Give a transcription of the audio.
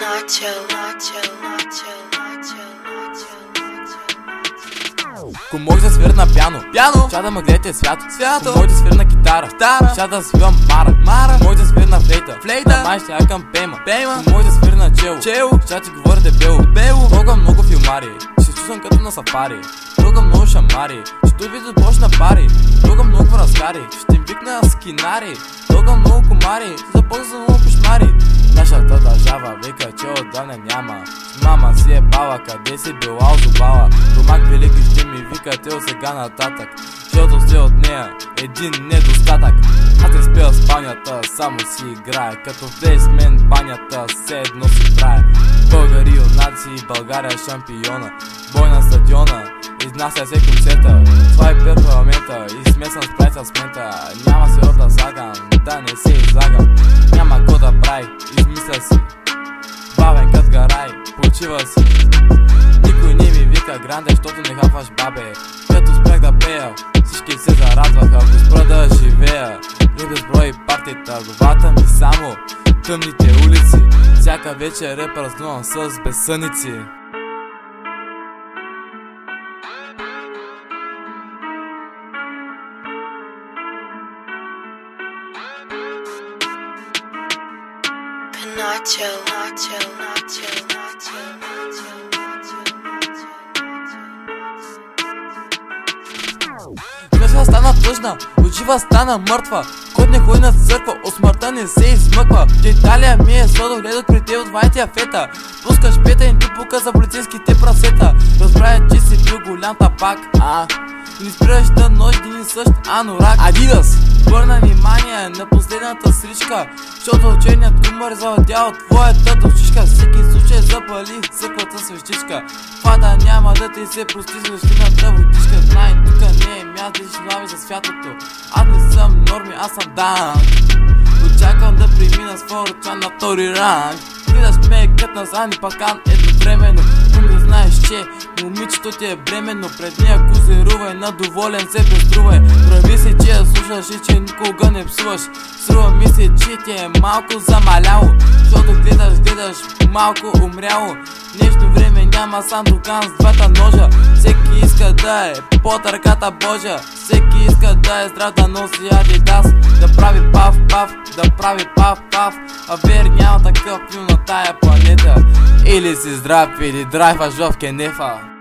Nacho, Nacho, Nacho, Nacho, Nacho, Ако може да свира на пяно Пяно Ща да ме гледате свято Свято. Ако може да свира на китара Китара. Ща да свивам мара Мара. Може да свира на флейта Флейта. Май ще якам пема Пема. Ако може да свира на чело Чело. Ща ти говоря дебело Бело. Толкова много филмари Ще чувствам като на сафари Толкова много шамари Ще видят почна на пари Толкова много разгари Ще им викна скинари Толкова много комари Ще започна за много кошмари Нашата държава вика, че отдавна няма. Мама си е бала, къде си била озубала Домак велики ще ми вика, те от сега нататък Защото сте от нея един недостатък. Аз не спя в спанята, само си играя Като влез с мен банята, все едно си трае. Българи юнаци, България шампиона Бой на стадиона, изнася се концерта. Това е пер парламента и с прайца с мента Няма се да слагам, да не се излагам. Няма какво измисля си. Бабен кът гарай, почива си. Никой не ми вика гранде, защото не хапваш бабе. Като спрях да пея, всички се зарадваха Ако спра да живея, не безброи партията Главата ми само тъмните улици. Всяка вечер е празнувам с безсъници Nacho, Nacho, Nacho, Nacho, Nacho, Къща стана тъжна, от жива стана мъртва. Кой не ходи на църква, от смъртта не се измъква. В Италия ми е сладо гледат при теб от вайтия фета Пускаш пета и ти пука за полицейските прасета. Разбравя, че си бил голям тапак, а не спираш да един и същ анорак. Адидас. Бърна внимание на последната сричка Защото черният юмор е завладял твоята душичка. Всеки случай запали църквата свещичка. Фата няма да ти се прости за свината водичка. Знай, тук не е място да си глави за святото. Аз не съм норми, аз съм дан. Очаквам да премина своя ръчан на втори ранг. Гледаш ме кът на Зани Пакан едновременно Но не знаеш, че момичето ти е бременно. Пред нея козирувай, надоволен се безтрувай Прави се, че я слушаш и че никога не псуваш. Струва ми се, че ти е малко замаляло. Защото гледаш, гледаш малко умряло. Днешно време няма сандукан с двата ножа. Всеки иска да е под ръката Божия. Всеки иска да е здрав да носи адидас. Да прави пав пав, да прави пав пав А вер няма такъв на тая планета Или си здрав или драйваш в кенефа